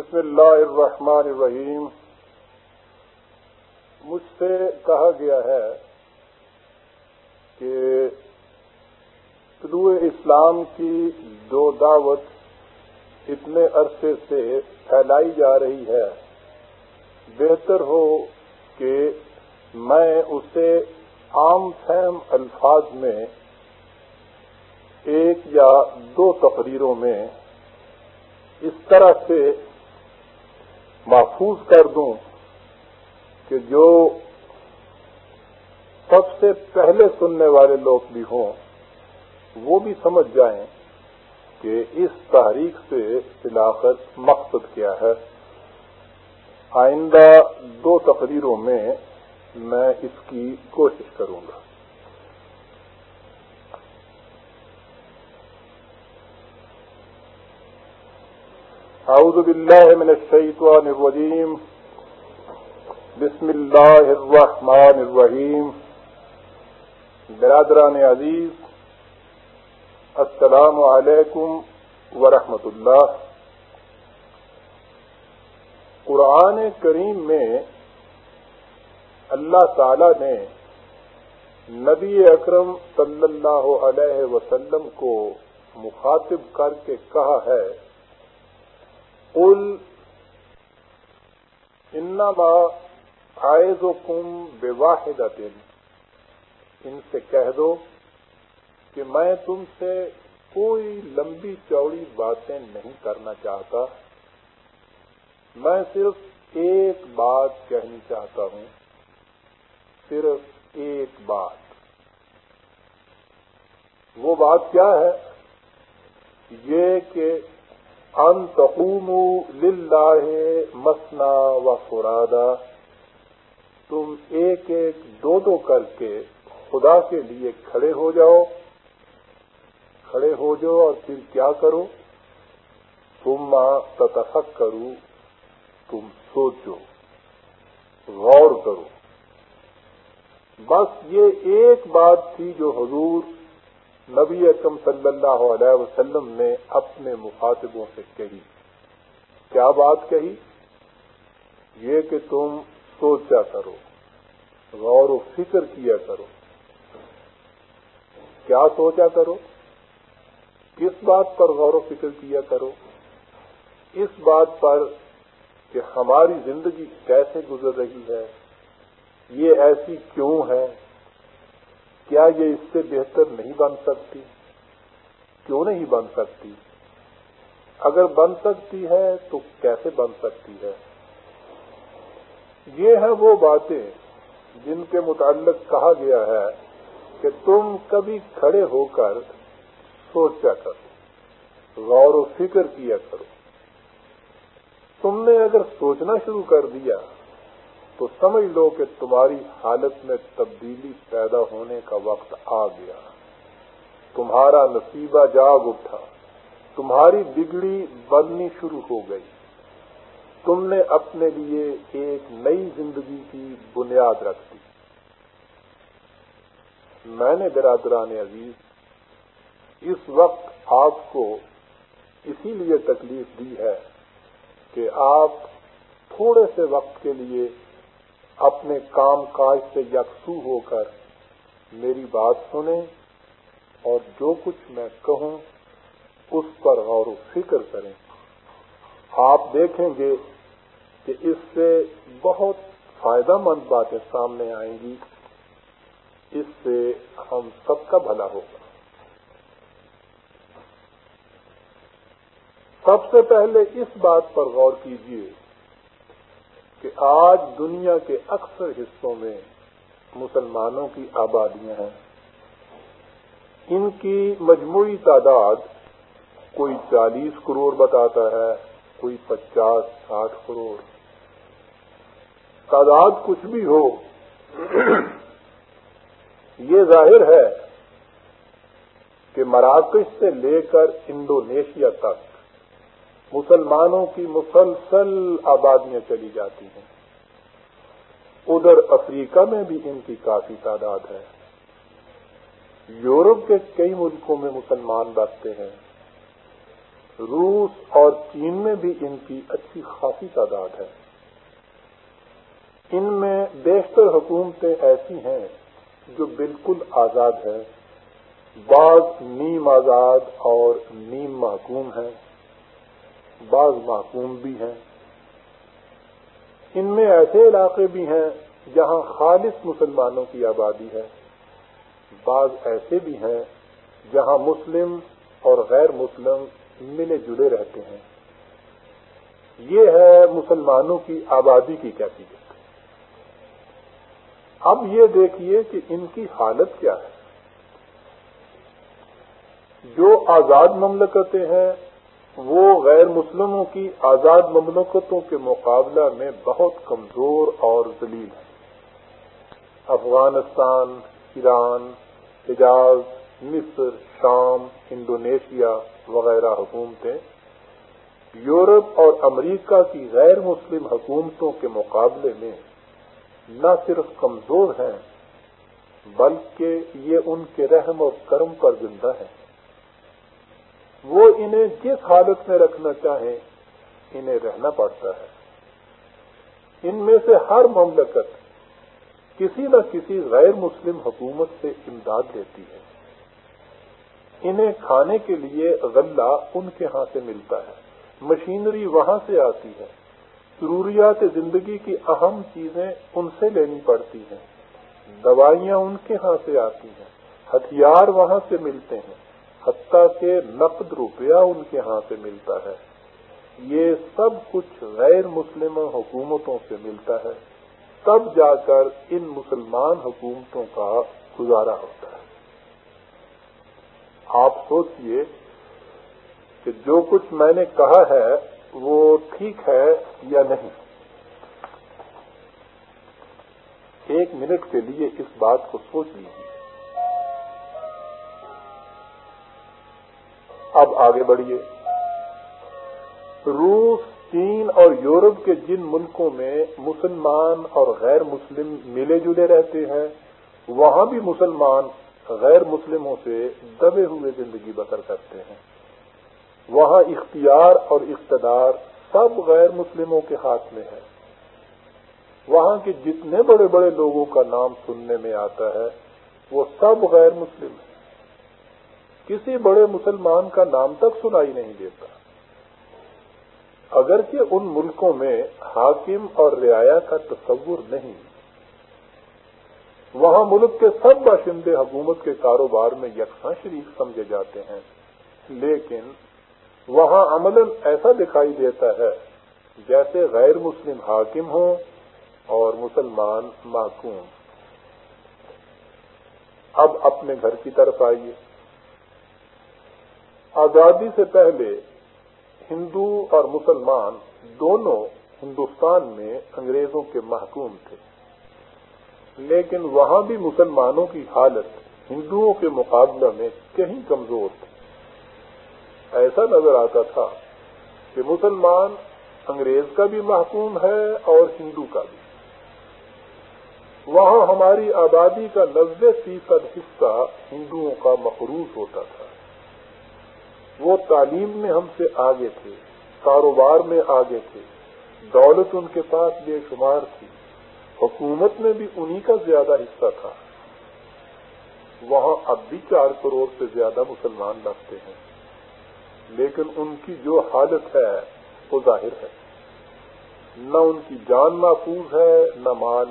بسم اللہ الرحمن الرحیم۔ مجھ سے کہا گیا ہے کہ طلوع اسلام کی جو دعوت اتنے عرصے سے پھیلائی جا رہی ہے۔ بہتر ہو کہ میں اسے عام فہم الفاظ میں ایک یا دو تقریروں میں اس طرح سے محفوظ کر دوں کہ جو سب سے پہلے سننے والے لوگ بھی ہوں، وہ بھی سمجھ جائیں کہ اس تحریک سے علاقت مقصد کیا ہے۔ آئندہ دو تقریروں میں میں اس کی کوشش کروں گا۔ اعوذ باللہ من الشیطان الرجیم بسم اللہ الرحمن الرحیم برادران عزیز، السلام علیکم ورحمۃ اللہ. قرآن کریم میں اللہ تعالی نے نبی اکرم صلی اللہ علیہ وسلم کو مخاطب کر کے کہا ہے قل انما عائزكم بواحدة۔ ان سے کہہ دو کہ میں تم سے کوئی لمبی چوڑی باتیں نہیں کرنا چاہتا۔ میں صرف ایک بات کہنی چاہتا ہوں۔ صرف ایک بات۔ وہ بات کیا ہے؟ یہ کہ ان تقوموا للہ مسنا و فرادا تم ایک ایک دو دو کر کے خدا کے لیے کھڑے ہو جاؤ۔ کھڑے ہو جاؤ اور پھر کیا کرو؟ تم تتفق کرو تم سوچو، غور کرو۔ بس یہ ایک بات تھی جو حضور نبی اکم صلی اللہ علیہ وسلم نے اپنے مخاطبوں سے کہی۔ کیا بات کہی؟ یہ کہ تم سوچا کرو، غور و فکر کیا کرو۔ کیا سوچا کرو؟ کس بات پر غور و فکر کیا کرو؟ اس بات پر کہ ہماری زندگی کیسے گزر رہی ہے، یہ ایسی کیوں ہے؟ کیا یہ اس سے بہتر نہیں بن سکتی؟ کیوں نہیں بن سکتی؟ اگر بن سکتی ہے تو کیسے بن سکتی ہے؟ یہ ہیں وہ باتیں جن کے متعلق کہا گیا ہے کہ تم کبھی کھڑے ہو کر سوچا کرو، غور و فکر کیا کرو۔ تم نے اگر سوچنا شروع کر دیا تو سمجھ لو کہ تمہاری حالت میں تبدیلی پیدا ہونے کا وقت آ گیا۔ تمہارا نصیبہ جاگ اٹھا۔ تمہاری بگڑی بننی شروع ہو گئی۔ تم نے اپنے لیے ایک نئی زندگی کی بنیاد رکھ دی۔ میں نے برادران عزیز، اس وقت آپ کو اسی لیے تکلیف دی ہے کہ آپ تھوڑے سے وقت کے لیے اپنے کام کاج سے یکسو ہو کر میری بات سنیں اور جو کچھ میں کہوں اس پر غور و فکر کریں۔ آپ دیکھیں گے کہ اس سے بہت فائدہ مند باتیں سامنے آئیں گی۔ اس سے ہم سب کا بھلا ہوگا۔ سب سے پہلے اس بات پر غور کیجیے کہ آج دنیا کے اکثر حصوں میں مسلمانوں کی آبادیاں ہیں۔ ان کی مجموعی تعداد کوئی چالیس کروڑ بتاتا ہے، کوئی پچاس، ساٹھ کروڑ۔ تعداد کچھ بھی ہو، یہ ظاہر ہے کہ مراکش سے لے کر انڈونیشیا تک مسلمانوں کی مسلسل آبادیاں چلی جاتی ہیں۔ ادھر افریقہ میں بھی ان کی کافی تعداد ہے۔ یورپ کے کئی ملکوں میں مسلمان بستے ہیں۔ روس اور چین میں بھی ان کی اچھی خاصی تعداد ہے۔ ان میں بیشتر حکومتیں ایسی ہیں جو بالکل آزاد ہیں۔ بعض نیم آزاد اور نیم محکوم ہیں۔ بعض محکوم بھی ہیں۔ ان میں ایسے علاقے بھی ہیں جہاں خالص مسلمانوں کی آبادی ہے۔ بعض ایسے بھی ہیں جہاں مسلم اور غیر مسلم ملے جلے رہتے ہیں۔ یہ ہے مسلمانوں کی آبادی کی کیفیت۔ اب یہ دیکھیے کہ ان کی حالت کیا ہے۔ جو آزاد مملکتیں ہیں وہ غیر مسلموں کی آزاد مملکتوں کے مقابلہ میں بہت کمزور اور ذلیل ہیں۔ افغانستان، ایران، حجاز، مصر، شام، انڈونیشیا وغیرہ حکومتیں یورپ اور امریکہ کی غیر مسلم حکومتوں کے مقابلے میں نہ صرف کمزور ہیں، بلکہ یہ ان کے رحم اور کرم پر زندہ ہیں۔ وہ انہیں جس حالت میں رکھنا چاہیں انہیں رہنا پڑتا ہے۔ ان میں سے ہر مملکت کسی نہ کسی غیر مسلم حکومت سے امداد لیتی ہے۔ انہیں کھانے کے لیے غلہ ان کے ہاں سے ملتا ہے۔ مشینری وہاں سے آتی ہے۔ ضروریات زندگی کی اہم چیزیں ان سے لینی پڑتی ہیں۔ دوائیاں ان کے ہاں سے آتی ہیں۔ ہتھیار وہاں سے ملتے ہیں۔ حتیٰ کہ نقد روپیہ ان کے ہاں سے ملتا ہے۔ یہ سب کچھ غیر مسلم حکومتوں سے ملتا ہے۔ تب جا کر ان مسلمان حکومتوں کا گزارا ہوتا ہے۔ آپ سوچئے کہ جو کچھ میں نے کہا ہے وہ ٹھیک ہے یا نہیں۔ ایک منٹ کے لیے اس بات کو سوچ لیجیے اب آگے بڑھیے۔ روس، چین اور یورپ کے جن ملکوں میں مسلمان اور غیر مسلم ملے جلے رہتے ہیں، وہاں بھی مسلمان غیر مسلموں سے دبے ہوئے زندگی بسر کرتے ہیں۔ وہاں اختیار اور اقتدار سب غیر مسلموں کے ہاتھ میں ہے۔ وہاں کے جتنے بڑے بڑے لوگوں کا نام سننے میں آتا ہے، وہ سب غیر مسلم ہیں۔ کسی بڑے مسلمان کا نام تک سنائی نہیں دیتا۔ اگرچہ ان ملکوں میں حاکم اور رعایا کا تصور نہیں، وہاں ملک کے سب باشندے حکومت کے کاروبار میں یکساں شریک سمجھے جاتے ہیں، لیکن وہاں عمل ایسا دکھائی دیتا ہے جیسے غیر مسلم حاکم ہوں اور مسلمان محکوم۔ اب اپنے گھر کی طرف آئیے۔ آزادی سے پہلے ہندو اور مسلمان دونوں ہندوستان میں انگریزوں کے محکوم تھے۔ لیکن وہاں بھی مسلمانوں کی حالت ہندوؤں کے مقابلہ میں کہیں کمزور تھی۔ ایسا نظر آتا تھا کہ مسلمان انگریز کا بھی محکوم ہے اور ہندو کا بھی۔ وہاں ہماری آبادی کا نبے فیصد حصہ ہندوؤں کا مقروض ہوتا تھا۔ وہ تعلیم میں ہم سے آگے تھے، کاروبار میں آگے تھے۔ دولت ان کے پاس بے شمار تھی۔ حکومت میں بھی انہی کا زیادہ حصہ تھا۔ وہاں اب بھی چار کروڑ سے زیادہ مسلمان رکھتے ہیں۔ لیکن ان کی جو حالت ہے، وہ ظاہر ہے۔ نہ ان کی جان محفوظ ہے، نہ مال،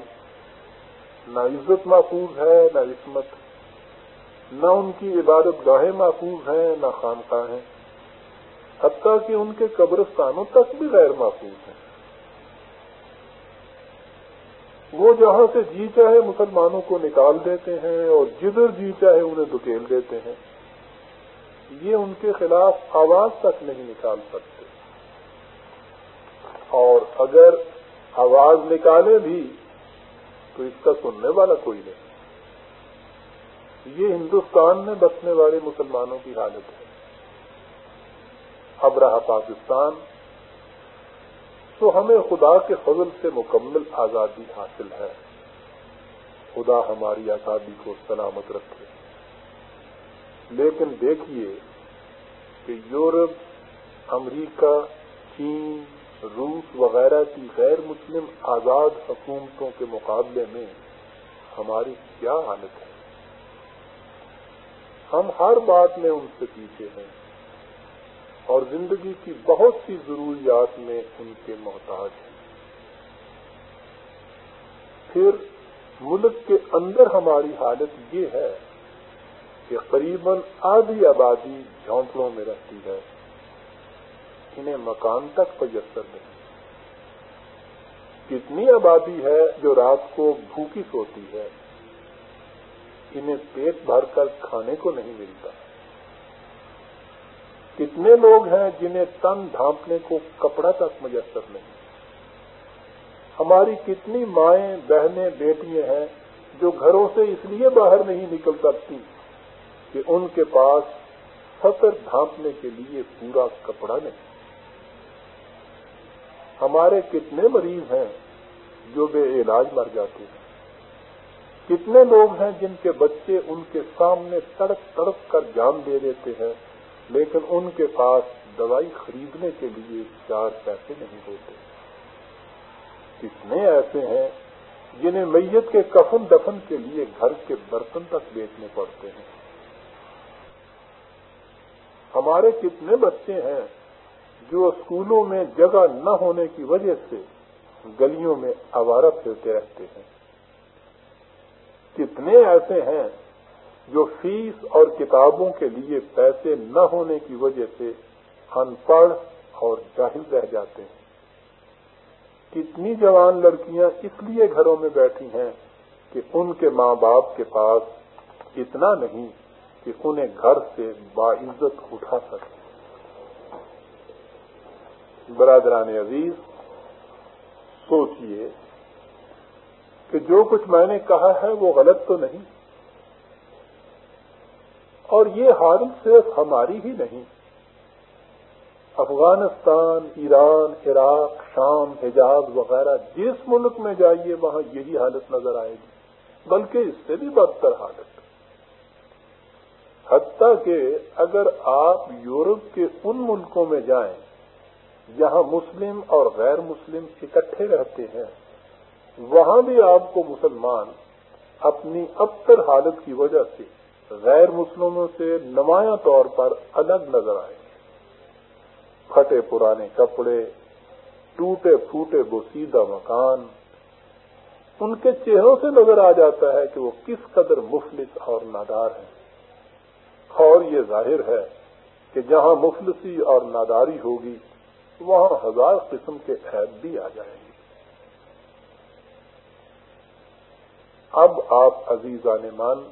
نہ عزت محفوظ ہے، نہ عصمت۔ نہ ان کی عبادت گاہیں محفوظ ہیں، نہ خانقاہیں ہیں۔ حتیٰ کہ ان کے قبرستانوں تک بھی غیر محفوظ ہیں۔ وہ جہاں سے جی چاہے مسلمانوں کو نکال دیتے ہیں اور جدھر جی چاہے انہیں دکیل دیتے ہیں۔ یہ ان کے خلاف آواز تک نہیں نکال سکتے۔ اور اگر آواز نکالے بھی، تو اس کا سننے والا کوئی نہیں۔ یہ ہندوستان میں بسنے والے مسلمانوں کی حالت ہے۔ اب رہا پاکستان۔ تو ہمیں خدا کے فضل سے مکمل آزادی حاصل ہے۔ خدا ہماری آزادی کو سلامت رکھے۔ لیکن دیکھیے کہ یورپ، امریکہ، چین، روس وغیرہ کی غیر مسلم آزاد حکومتوں کے مقابلے میں ہماری کیا حالت ہے؟ ہم ہر بات میں ان سے پیچھے ہیں اور زندگی کی بہت سی ضروریات میں ان کے محتاج ہیں۔ پھر ملک کے اندر ہماری حالت یہ ہے کہ قریباً آدھی آبادی جھونپڑوں میں رہتی ہے، انہیں مکان تک میسر نہیں۔ کتنی آبادی ہے جو رات کو بھوکی سوتی ہے انہیں پیٹ بھر کر کھانے کو نہیں ملتا۔ کتنے لوگ ہیں جنہیں تن ڈھانپنے کو کپڑا تک میسر نہیں۔ ہماری کتنی مائیں، بہنیں، بیٹیاں ہیں جو گھروں سے اس لیے باہر نہیں نکل سکتی کہ ان کے پاس فصر ڈھانپنے کے لیے پورا کپڑا نہیں۔ ہمارے کتنے مریض ہیں جو بے علاج مر جاتے ہیں۔ کتنے لوگ ہیں جن کے بچے ان کے سامنے تڑپ تڑپ کر جان دے دیتے ہیں، لیکن ان کے پاس دوائی خریدنے کے لیے چار پیسے نہیں ہوتے۔ کتنے ایسے ہیں جنہیں میت کے کفن دفن کے لیے گھر کے برتن تک بیچنے پڑتے ہیں۔ ہمارے کتنے بچے ہیں جو اسکولوں میں جگہ نہ ہونے کی وجہ سے گلیوں میں آوارہ پھرتے رہتے ہیں۔ کتنے ایسے ہیں جو فیس اور کتابوں کے لیے پیسے نہ ہونے کی وجہ سے ان پڑھ اور جاہل رہ جاتے ہیں۔ کتنی جوان لڑکیاں اس لیے گھروں میں بیٹھی ہیں کہ ان کے ماں باپ کے پاس اتنا نہیں کہ انہیں گھر سے باعزت اٹھا سکے۔ برادران عزیز، سوچئے کہ جو کچھ میں نے کہا ہے وہ غلط تو نہیں۔ اور یہ حالت صرف ہماری ہی نہیں۔ افغانستان، ایران، عراق، شام، حجاز وغیرہ جس ملک میں جائیے وہاں یہی حالت نظر آئے گی، بلکہ اس سے بھی بدتر حالت۔ حتیٰ کہ اگر آپ یورپ کے ان ملکوں میں جائیں جہاں مسلم اور غیر مسلم اکٹھے رہتے ہیں وہاں بھی آپ کو مسلمان اپنی ابتر حالت کی وجہ سے غیر مسلموں سے نمایاں طور پر الگ نظر آئے۔ پھٹے پرانے کپڑے، ٹوٹے پھوٹے بوسیدہ مکان، ان کے چہروں سے نظر آ جاتا ہے کہ وہ کس قدر مفلس اور نادار ہیں۔ اور یہ ظاہر ہے کہ جہاں مفلسی اور ناداری ہوگی، وہاں ہزار قسم کے عیب بھی آ جائیں گے اب آپ عزیزان مان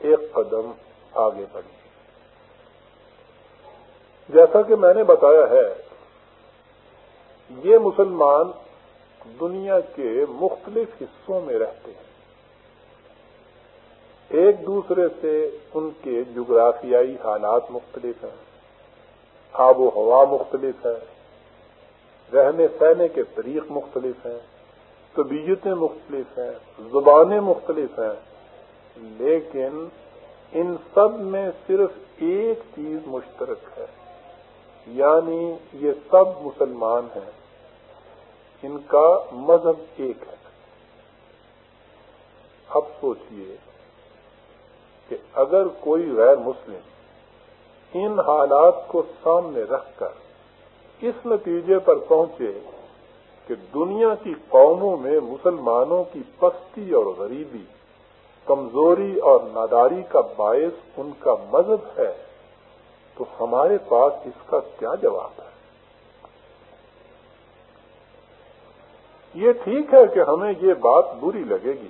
ایک قدم آگے بڑھیں جیسا کہ میں نے بتایا ہے، یہ مسلمان دنیا کے مختلف حصوں میں رہتے ہیں۔ ایک دوسرے سے ان کے جغرافیائی حالات مختلف ہیں، آب و ہوا مختلف ہے رہنے سہنے کے طریق مختلف ہیں۔ طبیعتیں مختلف ہیں زبانیں مختلف ہیں لیکن ان سب میں صرف ایک چیز مشترک ہے یعنی یہ سب مسلمان ہیں۔ ان کا مذہب ایک ہے۔ اب سوچئے کہ اگر کوئی غیر مسلم ان حالات کو سامنے رکھ کر اس نتیجے پر پہنچے کہ دنیا کی قوموں میں مسلمانوں کی پستی اور غریبی، کمزوری اور ناداری کا باعث ان کا مذہب ہے، تو ہمارے پاس اس کا کیا جواب ہے؟ یہ ٹھیک ہے کہ ہمیں یہ بات بری لگے گی۔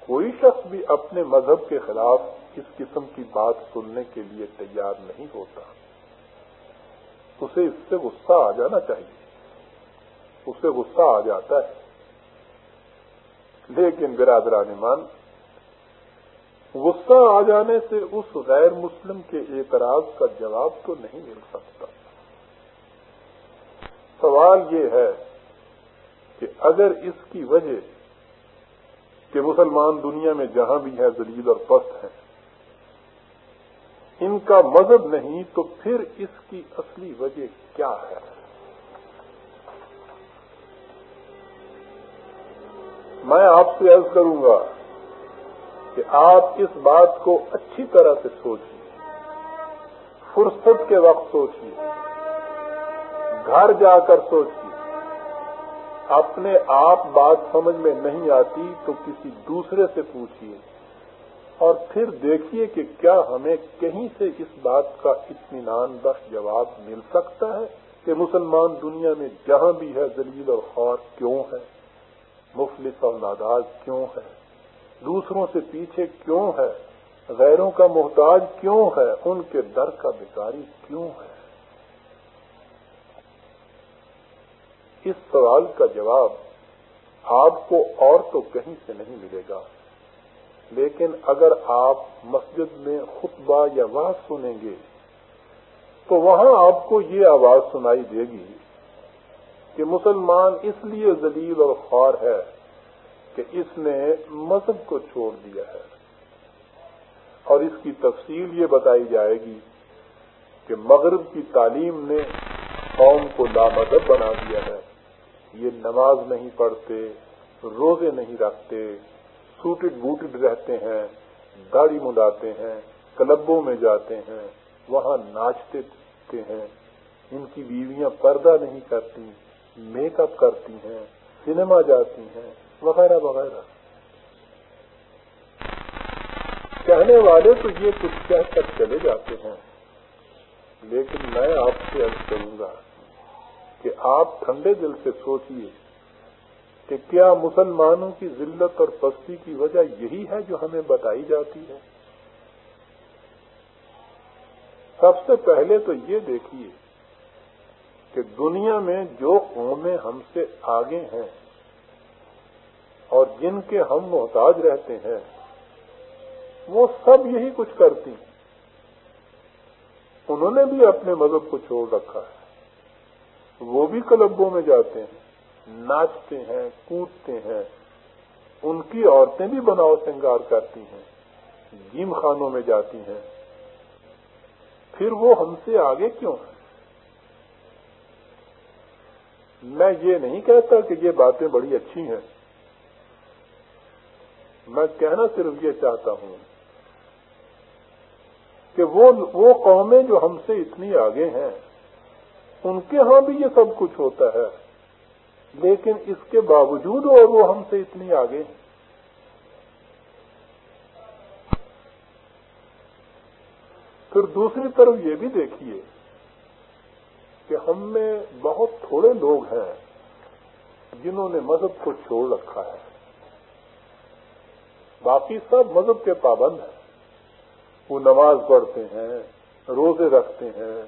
کوئی شخص بھی اپنے مذہب کے خلاف اس قسم کی بات سننے کے لیے تیار نہیں ہوتا۔ اسے اس سے غصہ آ جانا چاہیے۔ اسے غصہ آ جاتا ہے۔ لیکن برادران مان غصہ آ جانے سے اس غیر مسلم کے اعتراض کا جواب تو نہیں مل سکتا۔ سوال یہ ہے کہ اگر اس کی وجہ کہ مسلمان دنیا میں جہاں بھی ہے ذلیل اور پست ہیں، ان کا مذہب نہیں، تو پھر اس کی اصلی وجہ کیا ہے؟ میں آپ سے عرض کروں گا کہ آپ اس بات کو اچھی طرح سے سوچیے فرصت کے وقت سوچیے گھر جا کر سوچیے اپنے آپ بات سمجھ میں نہیں آتی تو کسی دوسرے سے پوچھیے اور پھر دیکھیے کہ کیا ہمیں کہیں سے اس بات کا اطمینان بخش جواب مل سکتا ہے کہ مسلمان دنیا میں جہاں بھی ہے دلیل اور خوار کیوں ہے مفلس اور ناداز کیوں ہے؟ دوسروں سے پیچھے کیوں ہے؟ غیروں کا محتاج کیوں ہے؟ ان کے در کا بیکاری کیوں ہے؟ اس سوال کا جواب آپ کو اور تو کہیں سے نہیں ملے گا۔ لیکن اگر آپ مسجد میں خطبہ یا واز سنیں گے، تو وہاں آپ کو یہ آواز سنائی دے گی کہ مسلمان اس لیے ذلیل اور خوار ہے کہ اس نے مذہب کو چھوڑ دیا ہے۔ اور اس کی تفصیل یہ بتائی جائے گی کہ مغرب کی تعلیم نے قوم کو لامذہب بنا دیا ہے۔ یہ نماز نہیں پڑھتے، روزے نہیں رکھتے، سوٹڈ بوٹڈ رہتے ہیں، داڑھی مڈاتے ہیں، کلبوں میں جاتے ہیں، وہاں ناچتے ہیں۔ ان کی بیویاں پردہ نہیں کرتی میک اپ کرتی ہیں سنیما جاتی ہیں، وغیرہ وغیرہ۔ کہنے والے تو یہ کچھ کہہ کر چلے جاتے ہیں، لیکن میں آپ سے عرض کروں گا کہ آپ ٹھنڈے دل سے سوچئے کہ کیا مسلمانوں کی ذلت اور پستی کی وجہ یہی ہے جو ہمیں بتائی جاتی ہے؟ سب سے پہلے تو یہ دیکھیے کہ دنیا میں جو قومیں ہم سے آگے ہیں اور جن کے ہم محتاج رہتے ہیں، وہ سب یہی کچھ کرتی ہیں۔ انہوں نے بھی اپنے مذہب کو چھوڑ رکھا ہے۔ وہ بھی کلبوں میں جاتے ہیں، ناچتے ہیں، کودتے ہیں۔ ان کی عورتیں بھی بناؤ سنگار کرتی ہیں، جیم خانوں میں جاتی ہیں۔ پھر وہ ہم سے آگے کیوں ہیں؟ میں یہ نہیں کہتا کہ یہ باتیں بڑی اچھی ہیں۔ میں کہنا صرف یہ چاہتا ہوں کہ وہ قومیں جو ہم سے اتنی آگے ہیں، ان کے ہاں بھی یہ سب کچھ ہوتا ہے، لیکن اس کے باوجود اور وہ ہم سے اتنی آگے ہیں۔ پھر دوسری طرف یہ بھی دیکھیے کہ ہم میں بہت تھوڑے لوگ ہیں جنہوں نے مذہب کو چھوڑ رکھا ہے۔ باقی سب مذہب کے پابند ہیں۔ وہ نماز پڑھتے ہیں، روزے رکھتے ہیں،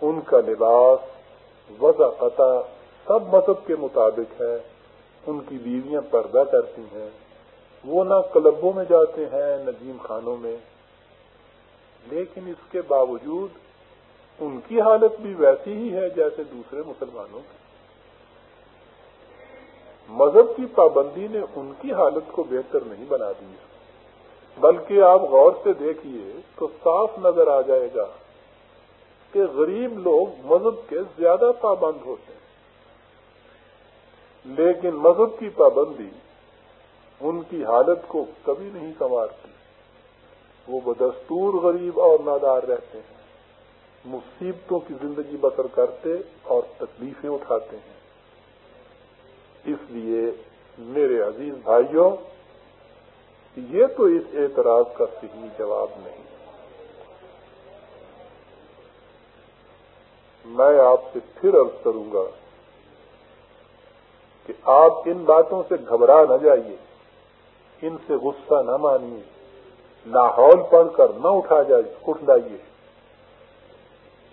ان کا لباس، وضع قطع سب مذہب کے مطابق ہے۔ ان کی بیویاں پردہ کرتی ہیں۔ وہ نہ کلبوں میں جاتے ہیں، نہ جیم خانوں میں۔ لیکن اس کے باوجود ان کی حالت بھی ویسی ہی ہے جیسے دوسرے مسلمانوں کی۔ مذہب کی پابندی نے ان کی حالت کو بہتر نہیں بنا دی بلکہ آپ غور سے دیکھیے تو صاف نظر آ جائے گا کہ غریب لوگ مذہب کے زیادہ پابند ہوتے ہیں۔ لیکن مذہب کی پابندی ان کی حالت کو کبھی نہیں سنوارتی۔ وہ بدستور غریب اور نادار رہتے ہیں۔ مصیبتوں کی زندگی بسر کرتے اور تکلیفیں اٹھاتے ہیں۔ اس لیے میرے عزیز بھائیوں، یہ تو اس اعتراض کا صحیح جواب نہیں۔ میں آپ سے پھر عرض کروں گا کہ آپ ان باتوں سے گھبرا نہ جائیے، ان سے غصہ نہ مانیے لاہور پڑھ کر نہ اٹھا جائیے، اٹھ لائیے۔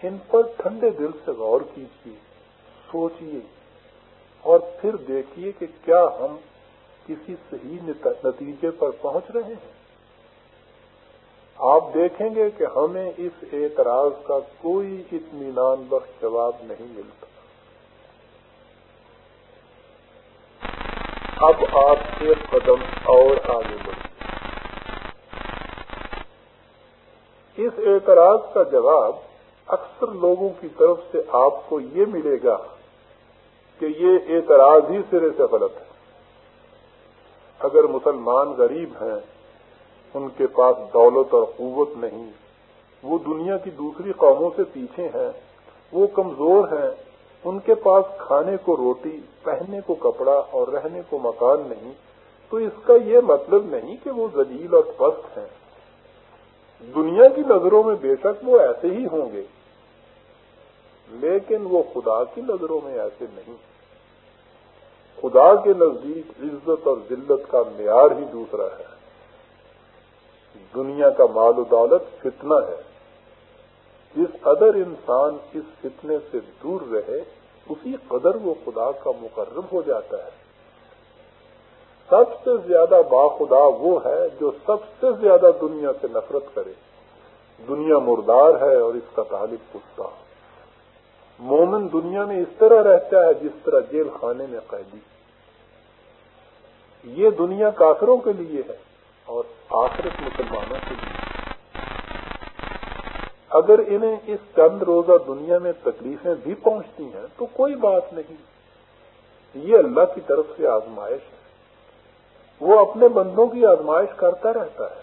ان پر ٹھنڈے دل سے غور کیجیے سوچیے اور پھر دیکھیے کہ کیا ہم کسی صحیح نتیجے پر پہنچ رہے ہیں۔ آپ دیکھیں گے کہ ہمیں اس اعتراض کا کوئی اطمینان بخش جواب نہیں ملتا۔ اب آپ ایک قدم اور آگے بڑھیں۔ اس اعتراض کا جواب اکثر لوگوں کی طرف سے آپ کو یہ ملے گا کہ یہ اعتراض ہی سرے سے غلط ہے۔ اگر مسلمان غریب ہیں، ان کے پاس دولت اور قوت نہیں، وہ دنیا کی دوسری قوموں سے پیچھے ہیں، وہ کمزور ہیں، ان کے پاس کھانے کو روٹی، پہننے کو کپڑا اور رہنے کو مکان نہیں، تو اس کا یہ مطلب نہیں کہ وہ ذلیل اور پست ہیں۔ دنیا کی نظروں میں بے شک وہ ایسے ہی ہوں گے۔ لیکن وہ خدا کی نظروں میں ایسے نہیں۔ خدا کے نزدیک عزت اور ذلت کا معیار ہی دوسرا ہے۔ دنیا کا مال و دولت فتنہ ہے۔ جس قدر انسان اس فتنے سے دور رہے، اسی قدر وہ خدا کا مقرب ہو جاتا ہے۔ سب سے زیادہ باخدا وہ ہے جو سب سے زیادہ دنیا سے نفرت کرے۔ دنیا مردار ہے اور اس کا تعلق کتا۔ مومن دنیا میں اس طرح رہتا ہے جس طرح جیل خانے میں قیدی۔ یہ دنیا کافروں کے لیے ہے اور آخرت مسلمانوں کے لیے۔ اگر انہیں اس چند روزہ دنیا میں تکلیفیں بھی پہنچتی ہیں تو کوئی بات نہیں۔ یہ اللہ کی طرف سے آزمائش ہے۔ وہ اپنے بندوں کی آزمائش کرتا رہتا ہے۔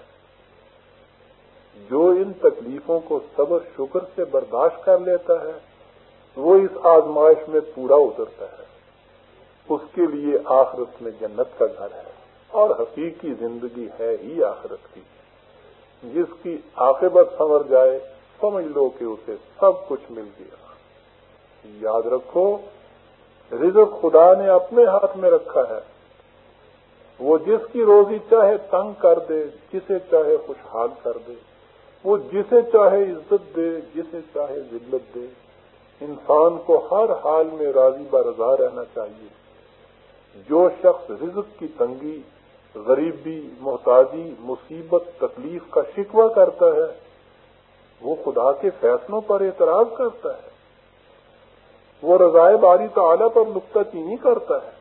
جو ان تکلیفوں کو صبر، شکر سے برداشت کر لیتا ہے، وہ اس آزمائش میں پورا اترتا ہے۔ اس کے لیے آخرت میں جنت کا گھر ہے۔ اور حقیقی زندگی ہے ہی آخرت کی۔ جس کی عاقبت سنور جائے، سمجھ لو کہ اسے سب کچھ مل گیا۔ یاد رکھو، رزق خدا نے اپنے ہاتھ میں رکھا ہے۔ وہ جس کی روزی چاہے تنگ کر دے، جسے چاہے خوشحال کر دے۔ وہ جسے چاہے عزت دے، جسے چاہے ذلت دے۔ انسان کو ہر حال میں راضی برضا رہنا چاہیے۔ جو شخص رزق کی تنگی، غریبی، محتاجی، مصیبت، تکلیف کا شکوہ کرتا ہے، وہ خدا کے فیصلوں پر اعتراض کرتا ہے۔ وہ رضائے باری تعالی پر نقطہ چینی کرتا ہے۔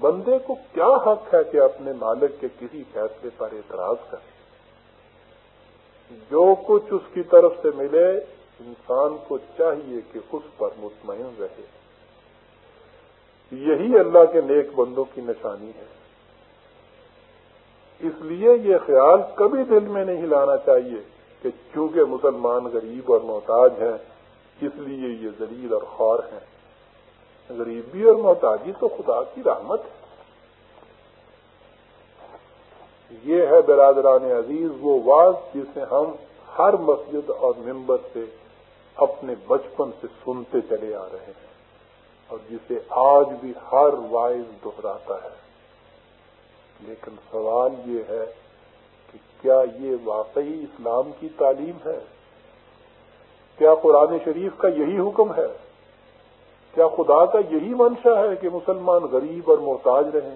بندے کو کیا حق ہے کہ اپنے مالک کے کسی فیصلے پر اعتراض کرے؟ جو کچھ اس کی طرف سے ملے، انسان کو چاہیے کہ اس پر مطمئن رہے۔ یہی اللہ کے نیک بندوں کی نشانی ہے۔ اس لیے یہ خیال کبھی دل میں نہیں لانا چاہیے کہ چونکہ مسلمان غریب اور محتاج ہیں، اس لیے یہ ذلیل اور خور ہیں۔ غریبی اور محتاجی تو خدا کی رحمت ہے۔ یہ ہے برادران عزیز وہ واز جسے ہم ہر مسجد اور ممبر سے اپنے بچپن سے سنتے چلے آ رہے ہیں اور جسے آج بھی ہر وائز دہراتا ہے۔ لیکن سوال یہ ہے کہ کیا یہ واقعی اسلام کی تعلیم ہے؟ کیا قرآن شریف کا یہی حکم ہے؟ کیا خدا کا یہی منشا ہے کہ مسلمان غریب اور محتاج رہیں؟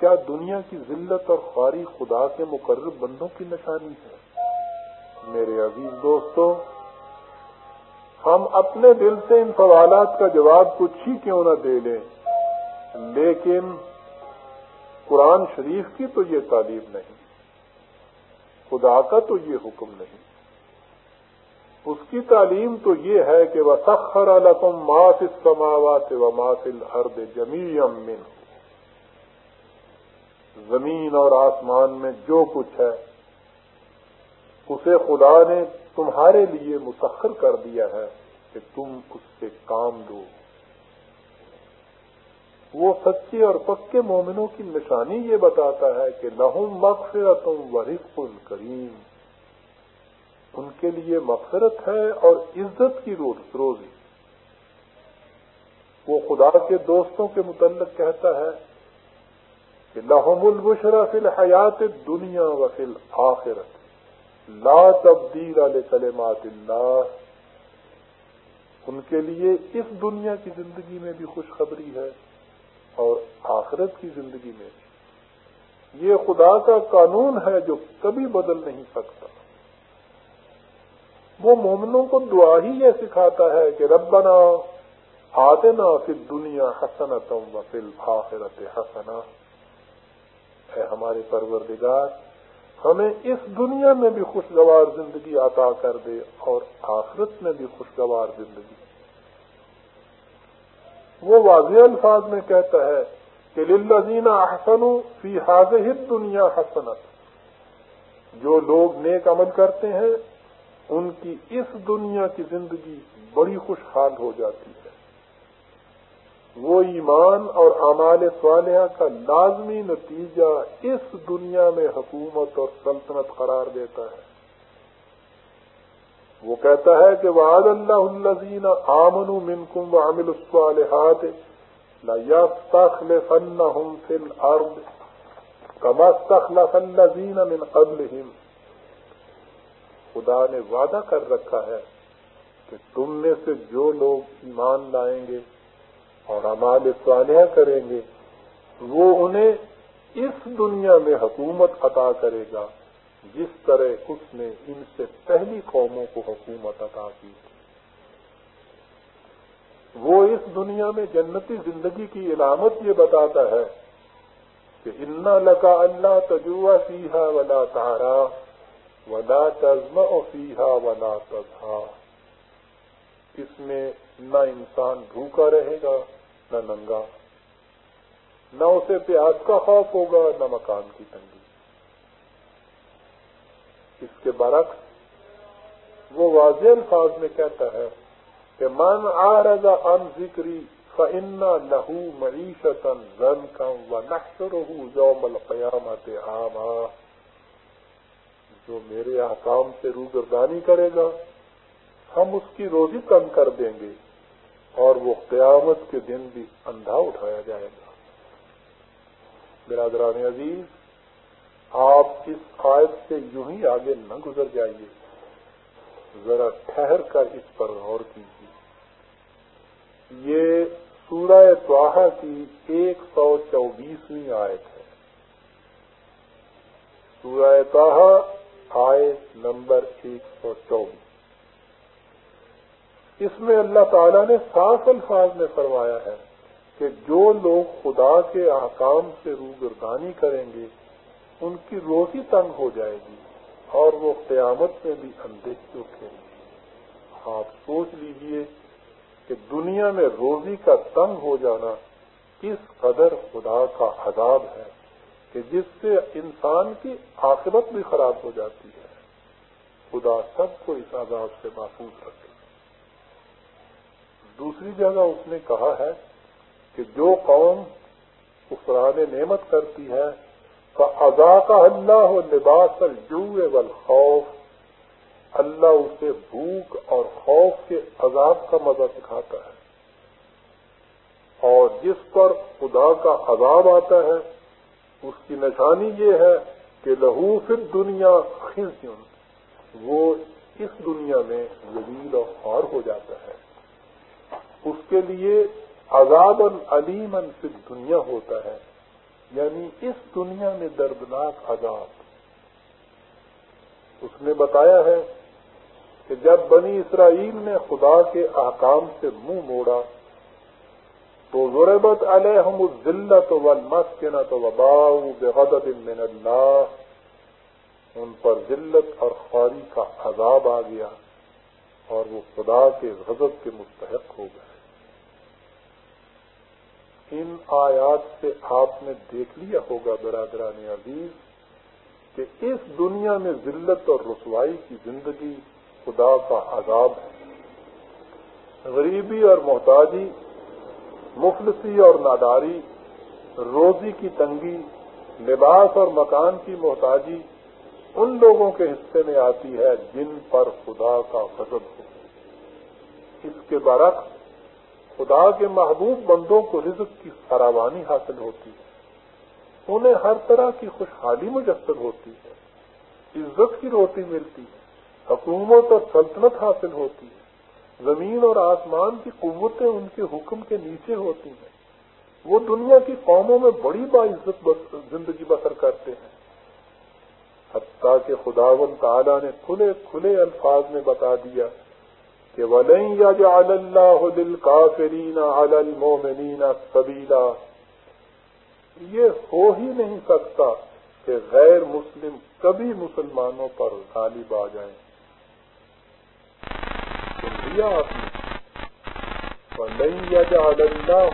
کیا دنیا کی ذلت اور خواری خدا کے مقرر بندوں کی نشانی ہے؟ میرے عزیز دوستوں ہم اپنے دل سے ان سوالات کا جواب کچھ ہی کیوں نہ دے لیں؟ لیکن قرآن شریف کی تو یہ تعلیم نہیں، خدا کا تو یہ حکم نہیں۔ اس کی تعلیم تو یہ ہے کہ وہ سخر القم ماس سماوات و ماسل ارد جمی امن زمین اور آسمان میں جو کچھ ہے، اسے خدا نے تمہارے لیے مسخر کر دیا ہے کہ تم اس سے کام دو۔ وہ سچے اور پکے مومنوں کی نشانی یہ بتاتا ہے کہ لہم مغفرتم و رزق کریم ان کے لیے مغفرت ہے اور عزت کی روزی۔ وہ خدا کے دوستوں کے متعلق کہتا ہے کہ لہم البشرا فی الحیات دنیا و فی الآخرت لا تبدیل علیہ کلمات اللہ۔ ان کے لیے اس دنیا کی زندگی میں بھی خوشخبری ہے اور آخرت کی زندگی میں بھی۔ یہ خدا کا قانون ہے جو کبھی بدل نہیں سکتا۔ وہ مومنوں کو دعا ہی یہ سکھاتا ہے کہ ربنا آتے نا پھر دنیا حسنتم و فل آخرت حسنا۔ ہے ہمارے پروردگار، ہمیں اس دنیا میں بھی خوشگوار زندگی عطا کر دے اور آخرت میں بھی خوشگوار زندگی۔ وہ واضح الفاظ میں کہتا ہے کہ للذین احسن فی حاضح دنیا حسنت۔ جو لوگ نیک عمل کرتے ہیں ان کی اس دنیا کی زندگی بڑی خوشحال ہو جاتی ہے۔ وہ ایمان اور اعمال صالحہ کا لازمی نتیجہ اس دنیا میں حکومت اور سلطنت قرار دیتا ہے۔ وہ کہتا ہے کہ وعد اللہ الزین آمن منکم وعمل الصالحات ليستخلفنهم في الارض كما استخلف الذين من قبلهم خدا نے وعدہ کر رکھا ہے کہ تم میں سے جو لوگ ایمان لائیں گے اور امال صالحہ کریں گے، وہ انہیں اس دنیا میں حکومت عطا کرے گا، جس طرح اس نے ان سے پہلی قوموں کو حکومت عطا کی۔ وہ اس دنیا میں جنتی زندگی کی علامت یہ بتاتا ہے کہ انا لکا اللہ تجوا سیحا ولا تارا ولا تزم فیحا ولا تزہا اس میں نہ انسان بھوکا رہے گا، نہ ننگا۔ نہ اسے پیاس کا خوف ہوگا، نہ مکان کی تنگی۔ اس کے برعکس، وہ واضح الفاظ میں کہتا ہے کہ من آرزا ان ذکری فنا لہو معیشتن زن کم و نقصر یوم القیامت آما جو میرے احکام سے روگردانی کرے گا، ہم اس کی روزی کم کر دیں گے اور وہ قیامت کے دن بھی اندھا اٹھایا جائے گا۔ برادران عزیز، آپ اس آیت سے یوں ہی آگے نہ گزر جائیے۔ ذرا ٹھہر کر اس پر غور کیجیے۔ یہ سورہ توحا کی ایک سو چوبیسویں آیت ہے۔ سورہ توحا آیت نمبر ایک سو چوبیس۔ اس میں اللہ تعالیٰ نے صاف الفاظ میں فرمایا ہے کہ جو لوگ خدا کے احکام سے روگردانی کریں گے، ان کی روزی تنگ ہو جائے گی اور وہ قیامت میں بھی اندیش اٹھیں گے۔ آپ سوچ لیجیے کہ دنیا میں روزی کا تنگ ہو جانا کس قدر خدا کا عذاب ہے۔ کہ جس سے انسان کی عاقبت بھی خراب ہو جاتی ہے۔ خدا سب کو اس عذاب سے محفوظ رکھے۔ دوسری جگہ اس نے کہا ہے کہ جو قوم افراد نعمت کرتی ہے کا ادا کا اللہ ہو لباس الجو والخوف۔ اللہ اسے بھوک اور خوف کے عذاب کا مزہ سکھاتا ہے۔ اور جس پر خدا کا عذاب آتا ہے اس کی نشانی یہ ہے کہ لہو پھر دنیا خزیون وہ اس دنیا میں ذلیل اور خار ہو جاتا ہے۔ اس کے لیے عذاب العلیم پھر دنیا ہوتا ہے۔ یعنی اس دنیا میں دردناک عذاب۔ اس نے بتایا ہے کہ جب بنی اسرائیل نے خدا کے احکام سے منہ موڑا تو ضربت علیہم الزلت والمسکنت وباؤ بغضب من اللہ۔ ان پر ذلت اور خواری کا عذاب آ گیا اور وہ خدا کے غضب کے مستحق ہو گئے۔ ان آیات سے آپ نے دیکھ لیا ہوگا برادران عزیز کہ اس دنیا میں ذلت اور رسوائی کی زندگی خدا کا عذاب ہے۔ غریبی اور محتاجی مفلسی اور ناداری، روزی کی تنگی، لباس اور مکان کی محتاجی، ان لوگوں کے حصے میں آتی ہے جن پر خدا کا غضب ہو۔ اس کے برعکس، خدا کے محبوب بندوں کو رزق کی فراوانی حاصل ہوتی ہے۔ انہیں ہر طرح کی خوشحالی مجسر ہوتی ہے۔ عزت کی روٹی ملتی ہے۔ حکومت اور سلطنت حاصل ہوتی ہے۔ زمین اور آسمان کی قوتیں ان کے حکم کے نیچے ہوتی ہیں۔ وہ دنیا کی قوموں میں بڑی باعزت زندگی بسر کرتے ہیں۔ حتیٰ کہ خداون تعالیٰ نے کھلے کھلے الفاظ میں بتا دیا کہ ولین یا اللہ دل کافرین المومنین سبیلا یہ ہو ہی نہیں سکتا کہ غیر مسلم کبھی مسلمانوں پر غالب آ جائیں۔ لیا آپ نے اللہ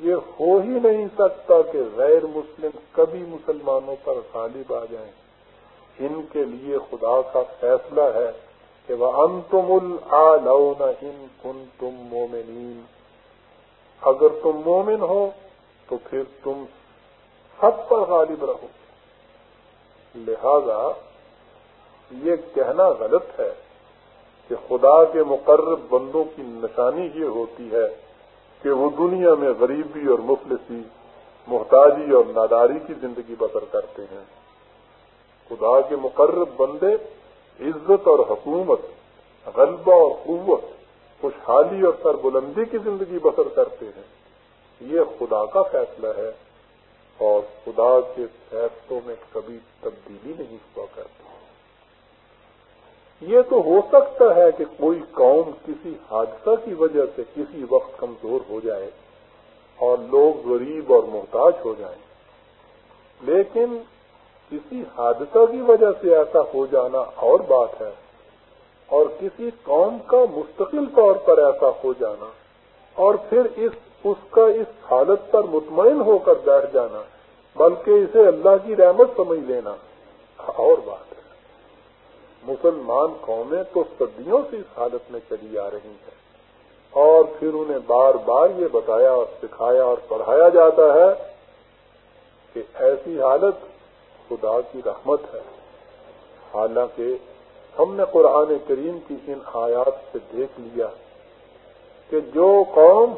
یہ ہو ہی نہیں سکتا کہ غیر مسلم کبھی مسلمانوں پر غالب آ جائیں۔ ان کے لیے خدا کا فیصلہ ہے کہ وہ انتم العلون ان کن تم مومنین اگر تم مومن ہو تو پھر تم سب پر غالب رہو۔ لہذا یہ کہنا غلط ہے کہ خدا کے مقرب بندوں کی نشانی یہ ہوتی ہے کہ وہ دنیا میں غریبی اور مفلسی، محتاجی اور ناداری کی زندگی بسر کرتے ہیں۔ خدا کے مقرب بندے عزت اور حکومت، غلبہ اور قوت، خوشحالی اور سربلندی کی زندگی بسر کرتے ہیں۔ یہ خدا کا فیصلہ ہے اور خدا کے فیصلوں میں کبھی تبدیلی نہیں ہوا کرتی یہ تو ہو سکتا ہے کہ کوئی قوم کسی حادثہ کی وجہ سے کسی وقت کمزور ہو جائے اور لوگ غریب اور محتاج ہو جائیں۔ لیکن کسی حادثہ کی وجہ سے ایسا ہو جانا اور بات ہے اور کسی قوم کا مستقل طور پر ایسا ہو جانا اور پھر اس اس کا اس حالت پر مطمئن ہو کر بیٹھ جانا، بلکہ اسے اللہ کی رحمت سمجھ لینا، اور بات ہے۔ مسلمان قومیں تو صدیوں سے اس حالت میں چلی آ رہی ہیں۔ اور پھر انہیں بار بار یہ بتایا اور سکھایا اور پڑھایا جاتا ہے کہ ایسی حالت خدا کی رحمت ہے۔ حالانکہ ہم نے قرآن کریم کی ان آیات سے دیکھ لیا کہ جو قوم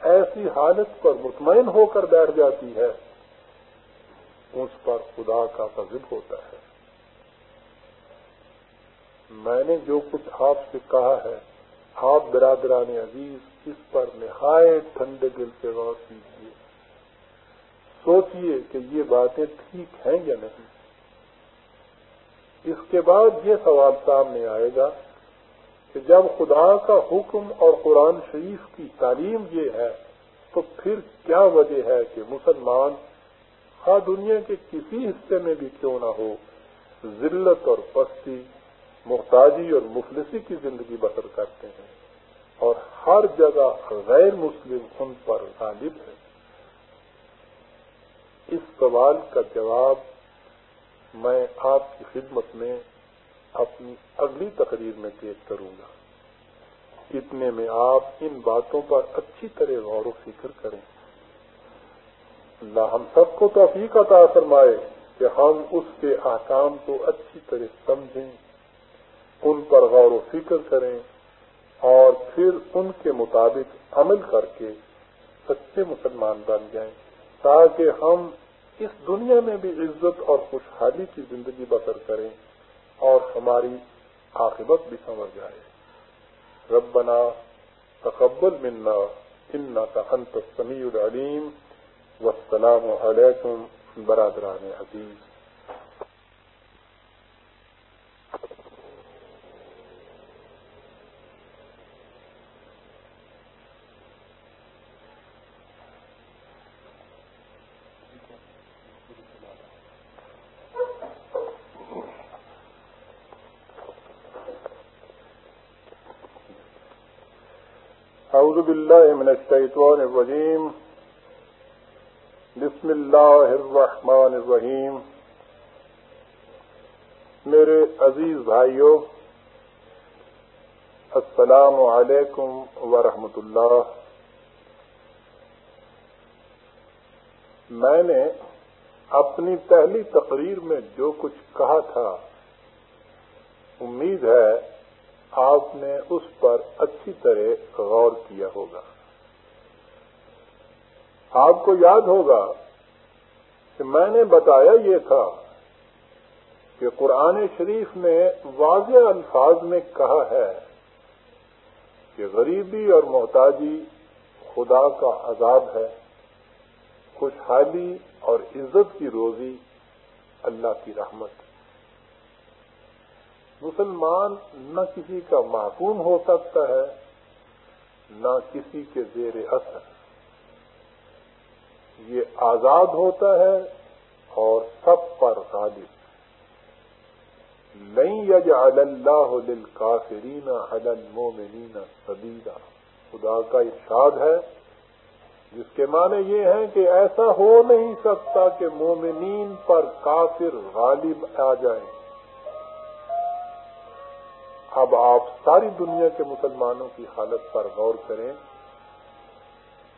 ایسی حالت پر مطمئن ہو کر بیٹھ جاتی ہے، اس پر خدا کا فضل ہوتا ہے۔ میں نے جو کچھ آپ سے کہا ہے، آپ برادران عزیز، اس پر نہایت ٹھنڈے دل سے غور کیجیے سوچئے کہ یہ باتیں ٹھیک ہیں یا نہیں۔ اس کے بعد یہ سوال سامنے آئے گا کہ جب خدا کا حکم اور قرآن شریف کی تعلیم یہ ہے، تو پھر کیا وجہ ہے کہ مسلمان ہاں دنیا کے کسی حصے میں بھی کیوں نہ ہو، ذلت اور پستی محتاجی اور مفلسی کی زندگی بسر کرتے ہیں اور ہر جگہ غیر مسلم ان پر غالب ہے۔ اس سوال کا جواب میں آپ کی خدمت میں اپنی اگلی تقریر میں پیش کروں گا۔ اتنے میں آپ ان باتوں پر اچھی طرح غور و فکر کریں۔ اللہ ہم سب کو توفیق عطا فرمائے کہ ہم اس کے احکام کو اچھی طرح سمجھیں۔ ان پر غور و فکر کریں اور پھر ان کے مطابق عمل کر کے سچے مسلمان بن جائیں تاکہ ہم اس دنیا میں بھی عزت اور خوشحالی کی زندگی بسر کریں اور ہماری عاقبت بھی سمجھ جائے۔ ربنا تقبل منا ان کا انت سمیع العلیم۔ والسلام علیکم برادران عزیز۔ بالله من الشيطان الرجيم. بسم الله الرحمن الرحیم میرے عزیز بھائیوں، السلام علیکم ورحمۃ اللہ. میں نے اپنی پہلی تقریر میں جو کچھ کہا تھا، امید ہے آپ نے اس پر اچھی طرح غور کیا ہوگا۔ آپ کو یاد ہوگا کہ میں نے بتایا یہ تھا کہ قرآن شریف نے واضح الفاظ میں کہا ہے کہ غریبی اور محتاجی خدا کا عذاب ہے، خوشحالی اور عزت کی روزی اللہ کی رحمت۔ مسلمان نہ کسی کا معقوم ہو سکتا ہے، نہ کسی کے زیر اثر۔ یہ آزاد ہوتا ہے اور سب پر غالب۔ نہیں یج اللہ دل کافرین حلن مومنین سبیلا۔ خدا کا ارشاد ہے، جس کے معنی یہ ہیں کہ ایسا ہو نہیں سکتا کہ مومنین پر کافر غالب آ جائیں۔ اب آپ ساری دنیا کے مسلمانوں کی حالت پر غور کریں،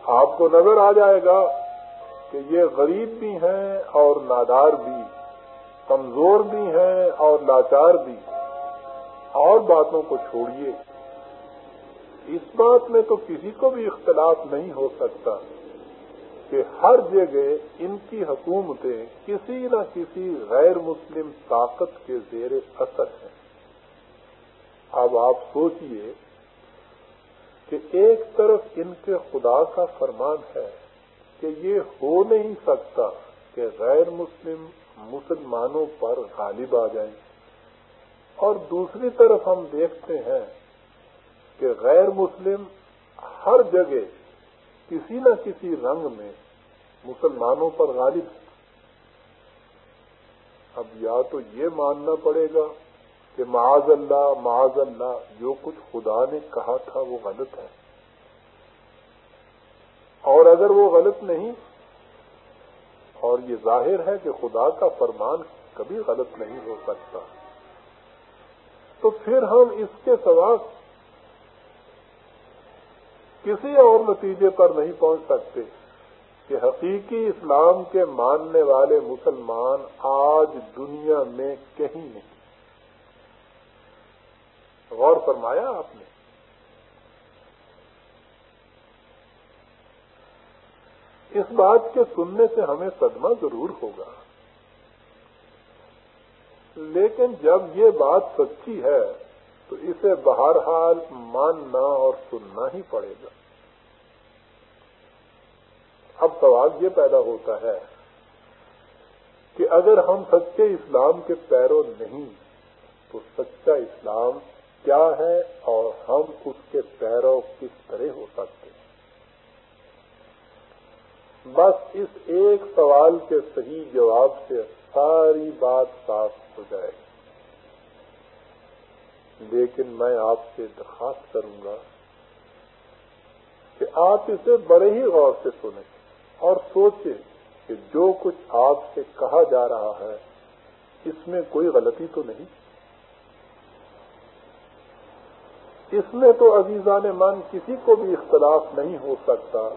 آپ کو نظر آ جائے گا کہ یہ غریب بھی ہیں اور نادار بھی، کمزور بھی ہیں اور لاچار بھی۔ اور باتوں کو چھوڑیے۔ اس بات میں تو کسی کو بھی اختلاف نہیں ہو سکتا کہ ہر جگہ ان کی حکومتیں کسی نہ کسی غیر مسلم طاقت کے زیر اثر ہیں۔ اب آپ سوچئے کہ ایک طرف ان کے خدا کا فرمان ہے کہ یہ ہو نہیں سکتا کہ غیر مسلم مسلمانوں پر غالب آ جائیں۔ اور دوسری طرف ہم دیکھتے ہیں کہ غیر مسلم ہر جگہ کسی نہ کسی رنگ میں مسلمانوں پر غالب ہے اب یا تو یہ ماننا پڑے گا کہ معاذ اللہ معاذ اللہ، جو کچھ خدا نے کہا تھا وہ غلط ہے۔ اور اگر وہ غلط نہیں، اور یہ ظاہر ہے کہ خدا کا فرمان کبھی غلط نہیں ہو سکتا، تو پھر ہم اس کے سوا کسی اور نتیجے پر نہیں پہنچ سکتے کہ حقیقی اسلام کے ماننے والے مسلمان آج دنیا میں کہیں نہیں۔ غور فرمایا آپ نے۔ اس بات کے سننے سے ہمیں صدمہ ضرور ہوگا۔ لیکن جب یہ بات سچی ہے، تو اسے بہرحال ماننا اور سننا ہی پڑے گا۔ اب سوال یہ پیدا ہوتا ہے کہ اگر ہم سچے اسلام کے پیرو نہیں، تو سچا اسلام کیا ہے اور ہم اس کے پیرو کس طرح ہو سکتے ہیں؟ بس اس ایک سوال کے صحیح جواب سے ساری بات صاف ہو جائے گی۔ لیکن میں آپ سے درخواست کروں گا کہ آپ اسے بڑے ہی غور سے سنیں اور سوچیں کہ جو کچھ آپ سے کہا جا رہا ہے، اس میں کوئی غلطی تو نہیں؟ اس میں تو عزیزان من کسی کو بھی اختلاف نہیں ہو سکتا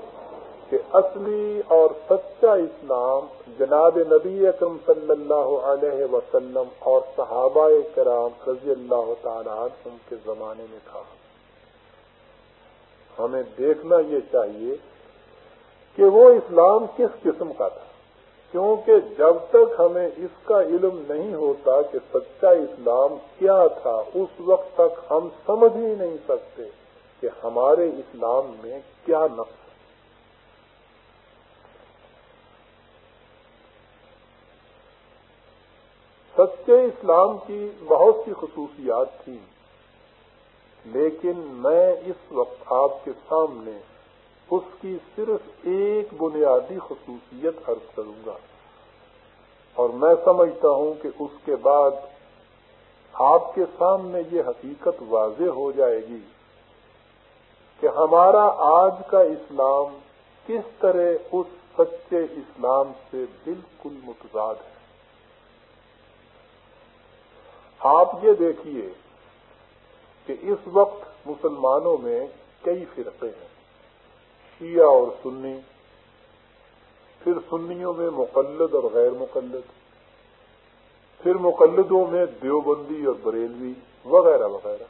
کہ اصلی اور سچا اسلام جناب نبی اکرم صلی اللہ علیہ وسلم اور صحابہ کرام رضی اللہ تعالیٰ عنہ کے زمانے میں تھا۔ ہمیں دیکھنا یہ چاہیے کہ وہ اسلام کس قسم کا تھا؟ کیونکہ جب تک ہمیں اس کا علم نہیں ہوتا کہ سچا اسلام کیا تھا، اس وقت تک ہم سمجھ ہی نہیں سکتے کہ ہمارے اسلام میں کیا نقص ہے۔ سچے اسلام کی بہت سی خصوصیات تھیں، لیکن میں اس وقت آپ کے سامنے اس کی صرف ایک بنیادی خصوصیت عرض کروں گا۔ اور میں سمجھتا ہوں کہ اس کے بعد آپ کے سامنے یہ حقیقت واضح ہو جائے گی کہ ہمارا آج کا اسلام کس طرح اس سچے اسلام سے بالکل متضاد ہے۔ آپ یہ دیکھیے کہ اس وقت مسلمانوں میں کئی فرقے ہیں۔ شیعہ اور سنی، پھر سنیوں میں مقلد اور غیر مقلد، پھر مقلدوں میں دیوبندی اور بریلوی، وغیرہ وغیرہ۔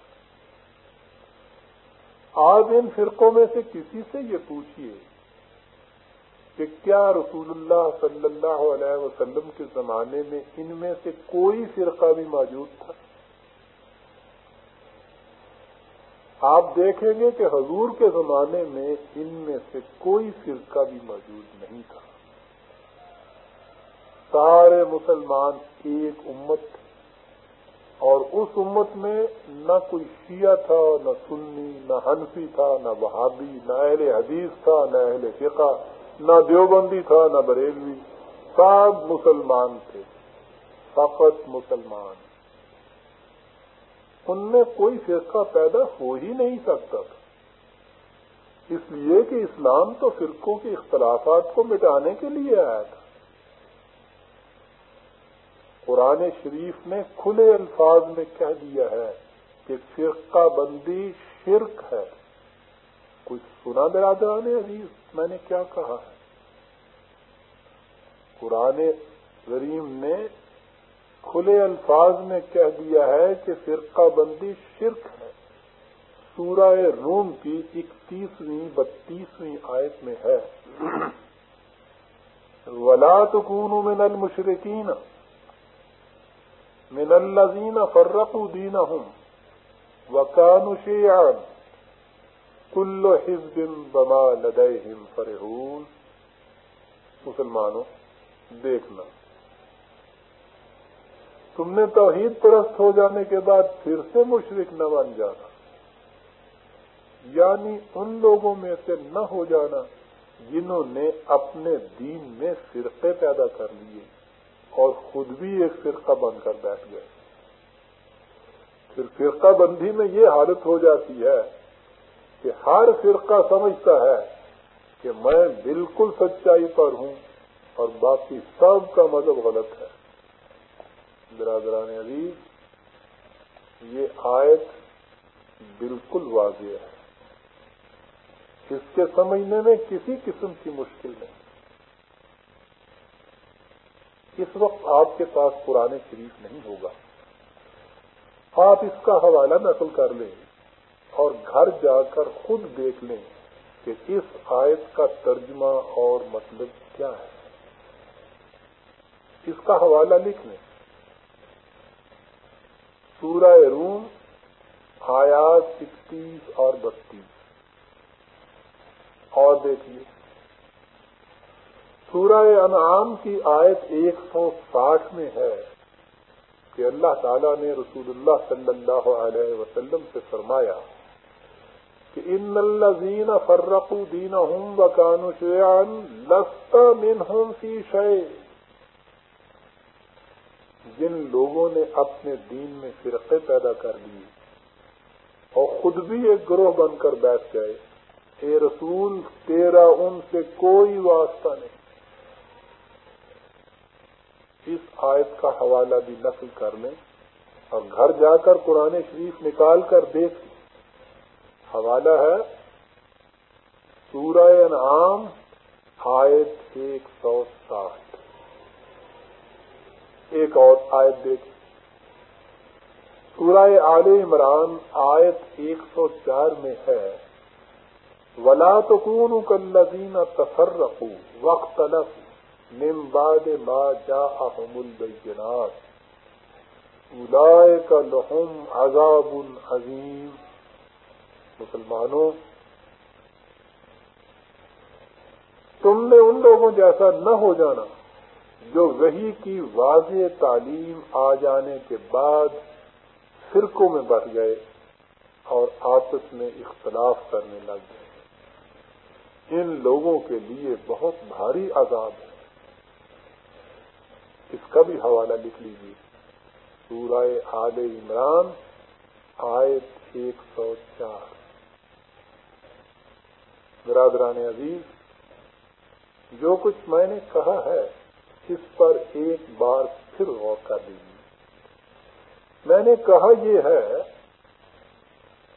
آج ان فرقوں میں سے کسی سے یہ پوچھیے کہ کیا رسول اللہ صلی اللہ علیہ وسلم کے زمانے میں ان میں سے کوئی فرقہ بھی موجود تھا؟ آپ دیکھیں گے کہ حضور کے زمانے میں ان میں سے کوئی فرقہ بھی موجود نہیں تھا۔ سارے مسلمان ایک امت تھے اور اس امت میں نہ کوئی شیعہ تھا، نہ سنی، نہ حنفی تھا، نہ وہابی، نہ اہل حدیث تھا، نہ اہل فقہ، نہ دیوبندی تھا، نہ بریلوی۔ سب مسلمان تھے، فقط مسلمان۔ ان میں کوئی فرقہ پیدا ہو ہی نہیں سکتا تھا۔ اس لیے کہ اسلام تو فرقوں کے اختلافات کو مٹانے کے لیے آیا تھا۔ قرآن شریف نے کھلے الفاظ میں کہہ دیا ہے کہ فرقہ بندی شرک ہے۔ کچھ سنا برادران عزیز، میں نے کیا کہا ہے؟ قرآن غریم نے کھلے الفاظ میں کہہ دیا ہے کہ فرقہ بندی شرک ہے۔ سورہ روم کی اکتیسویں، بتیسویں آیت میں ہے۔ ولا تکون من المشرقین من الزین فرق دین ہوں وکان شیان کل حزب بما لدیہم فرحون۔ مسلمانوں، دیکھنا۔ تم نے توحید پرست ہو جانے کے بعد پھر سے مشرق نہ بن جانا۔ یعنی ان لوگوں میں سے نہ ہو جانا جنہوں نے اپنے دین میں فرقے پیدا کر لیے اور خود بھی ایک فرقہ بن کر بیٹھ گئے۔ پھر فرقہ بندی میں یہ حالت ہو جاتی ہے کہ ہر فرقہ سمجھتا ہے کہ میں بالکل سچائی پر ہوں اور باقی سب کا مذہب غلط ہے۔ برادران عزیز، یہ آیت بالکل واضح ہے۔ اس کے سمجھنے میں کسی قسم کی مشکل نہیں۔ اس وقت آپ کے پاس پرانے شریف نہیں ہوگا۔ آپ اس کا حوالہ نقل کر لیں اور گھر جا کر خود دیکھ لیں کہ اس آیت کا ترجمہ اور مطلب کیا ہے۔ اس کا حوالہ لکھ لیں۔ سورہ روم، آیات اکتیس اور بتیس۔ اور دیکھیے، سورہ انعام کی آیت ایک سو ساٹھ میں ہے کہ اللہ تعالیٰ نے رسول اللہ صلی اللہ علیہ وسلم سے فرمایا کہ ان الزین فرق دین ہوں و کانو شیان لستا من ہوں سی شے جن لوگوں نے اپنے دین میں فرقے پیدا کر لیے اور خود بھی ایک گروہ بن کر بیٹھ گئے، اے رسول، تیرا ان سے کوئی واسطہ نہیں۔ اس آیت کا حوالہ بھی نقل کر لیں اور گھر جا کر قرآن شریف نکال کر دیکھ۔ لیں حوالہ ہے، سورہ انعام، آیت ایک سو ساٹھ۔ ایک اور آیت دیکھ سورہ آل عمران آیت ایک سو چار میں ہے، ولا تکون کلین تفرق وقت من بعد ما جاءهم البینات اولئک لهم عذاب عظیم مسلمانوں، تم نے ان لوگوں جیسا نہ ہو جانا۔ جو وہی کی واضح تعلیم آ جانے کے بعد فرقوں میں بڑھ گئے اور آپس میں اختلاف کرنے لگ گئے۔ ان لوگوں کے لیے بہت بھاری عذاب ہے۔ اس کا بھی حوالہ لکھ لیجیے سورہ آل عمران، آیت ایک سو چار۔ برادران عزیز، جو کچھ میں نے کہا ہے اس پر ایک بار پھر غور کر لیجیے۔ میں نے کہا یہ ہے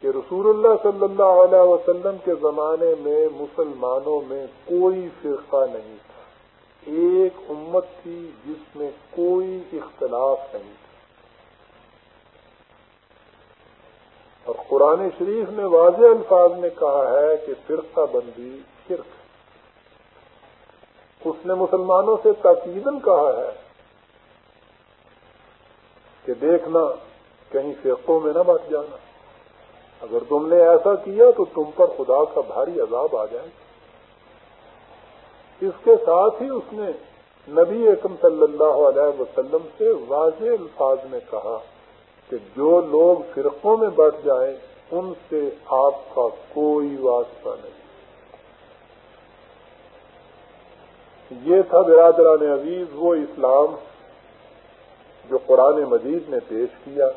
کہ رسول اللہ صلی اللہ علیہ وسلم کے زمانے میں مسلمانوں میں کوئی فرقہ نہیں تھا۔ ایک امت تھی جس میں کوئی اختلاف نہیں تھا۔ اور قرآن شریف نے واضح الفاظ میں کہا ہے کہ فرقہ بندی شرک اس نے مسلمانوں سے تاکیدن کہا ہے کہ دیکھنا، کہیں فرقوں میں نہ بچ جانا۔ اگر تم نے ایسا کیا تو تم پر خدا کا بھاری عذاب آ جائے گا۔ اس کے ساتھ ہی اس نے نبی اکم صلی اللہ علیہ وسلم سے واضح الفاظ میں کہا کہ جو لوگ فرقوں میں بٹ جائیں، ان سے آپ کا کوئی واسطہ نہیں۔ یہ تھا برادران عزیز، وہ اسلام جو قرآن مجید نے پیش کیا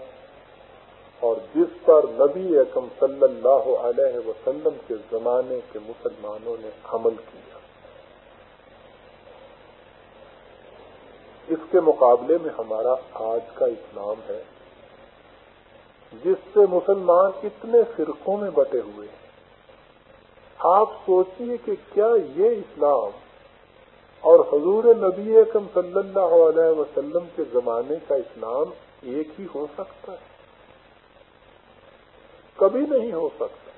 اور جس پر نبی اکم صلی اللہ علیہ وسلم کے زمانے کے مسلمانوں نے عمل کیا۔ اس کے مقابلے میں ہمارا آج کا اسلام ہے، جس سے مسلمان اتنے فرقوں میں بٹے ہوئے۔ ہیں آپ سوچیے کہ کیا یہ اسلام اور حضور نبی اکم صلی اللہ علیہ وسلم کے زمانے کا اسلام ایک ہی ہو سکتا ہے؟ کبھی نہیں ہو سکتا۔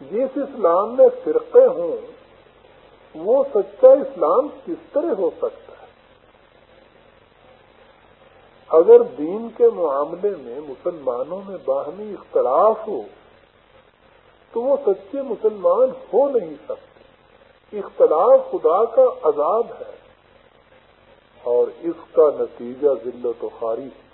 جس اسلام میں فرقے ہوں، وہ سچا اسلام کس طرح ہو سکتا ہے؟ اگر دین کے معاملے میں مسلمانوں میں باہمی اختلاف ہو، تو وہ سچے مسلمان ہو نہیں سکتے اختلاف خدا کا عذاب ہے اور اس کا نتیجہ ذلت و خاری ہے۔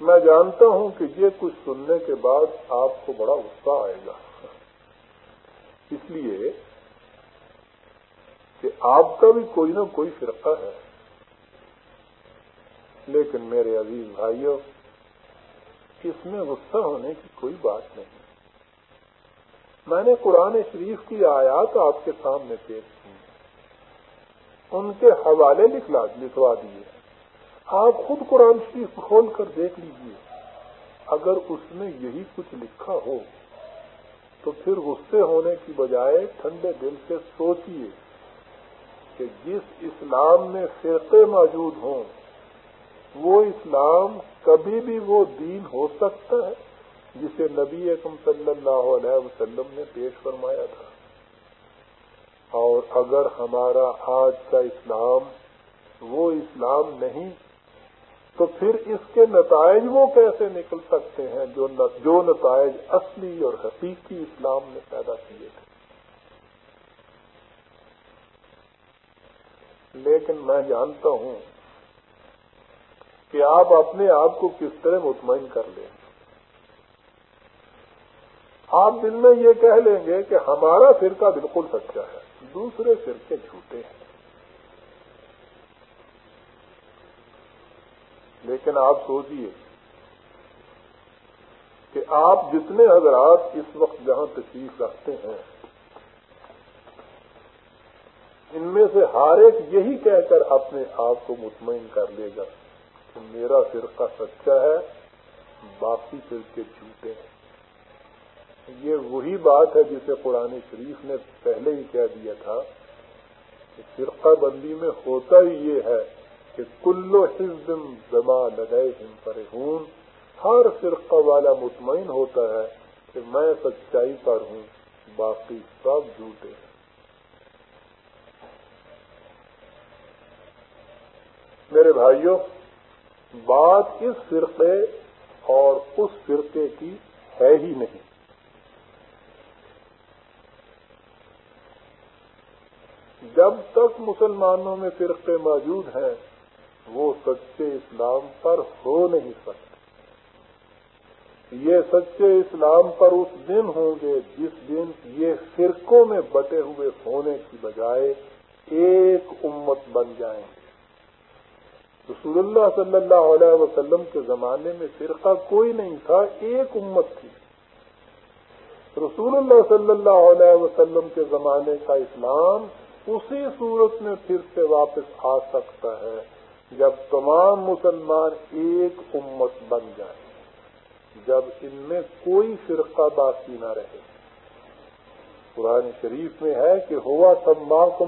میں جانتا ہوں کہ یہ کچھ سننے کے بعد آپ کو بڑا غصہ آئے گا۔ اس لیے کہ آپ کا بھی کوئی نہ کوئی فرقہ ہے۔ لیکن میرے عزیز بھائیوں اس میں غصہ ہونے کی کوئی بات نہیں۔ میں نے قرآن شریف کی آیات آپ کے سامنے پیش کی۔ ان کے حوالے لکھلا لکھوا دیے۔ آپ خود قرآن شریف کھول کر دیکھ لیجیے۔ اگر اس میں یہی کچھ لکھا ہو، تو پھر غصے ہونے کی بجائے ٹھنڈے دل سے سوچیے کہ جس اسلام میں فرقے موجود ہوں، وہ اسلام کبھی بھی وہ دین ہو سکتا ہے؟ جسے نبی اکم صلی اللہ علیہ وسلم نے پیش فرمایا تھا۔ اور اگر ہمارا آج کا اسلام وہ اسلام نہیں، تو پھر اس کے نتائج وہ کیسے نکل سکتے ہیں جو جو نتائج اصلی اور حقیقی اسلام نے پیدا کیے تھے؟ لیکن میں جانتا ہوں کہ آپ اپنے آپ کو کس طرح مطمئن کر لیں۔ آپ دل میں یہ کہہ لیں گے کہ ہمارا فرقہ بالکل سچا ہے، دوسرے فرقے جھوٹے ہیں۔ لیکن آپ سوچیے کہ آپ جتنے حضرات اس وقت جہاں تشریف رکھتے ہیں، ان میں سے ہر ایک یہی کہہ کر اپنے آپ کو مطمئن کر لے گا کہ میرا فرقہ سچا ہے، باقی فرقے جھوٹے ہیں۔ یہ وہی بات ہے جسے قرآن شریف نے پہلے ہی کہہ دیا تھا کہ فرقہ بندی میں ہوتا ہی یہ ہے کہ کلو حزم زما لگائے ہم پر ہر فرقہ والا مطمئن ہوتا ہے کہ میں سچائی پر ہوں، باقی سب جھوٹے ہیں۔ میرے بھائیوں، بات اس فرقے اور اس فرقے کی ہے ہی نہیں۔ جب تک مسلمانوں میں فرقے موجود ہیں، وہ سچے اسلام پر ہو نہیں سکتے۔ یہ سچے اسلام پر اس دن ہوں گے جس دن یہ فرقوں میں بٹے ہوئے ہونے کی بجائے ایک امت بن جائیں گے۔ رسول اللہ صلی اللہ علیہ وسلم کے زمانے میں فرقہ کوئی نہیں تھا، ایک امت تھی۔ رسول اللہ صلی اللہ علیہ وسلم کے زمانے کا اسلام اسی صورت میں پھر سے واپس آ سکتا ہے جب تمام مسلمان ایک امت بن جائیں، جب ان میں کوئی فرقہ باقی نہ رہے۔ قرآن شریف میں ہے کہ ہوا سب کو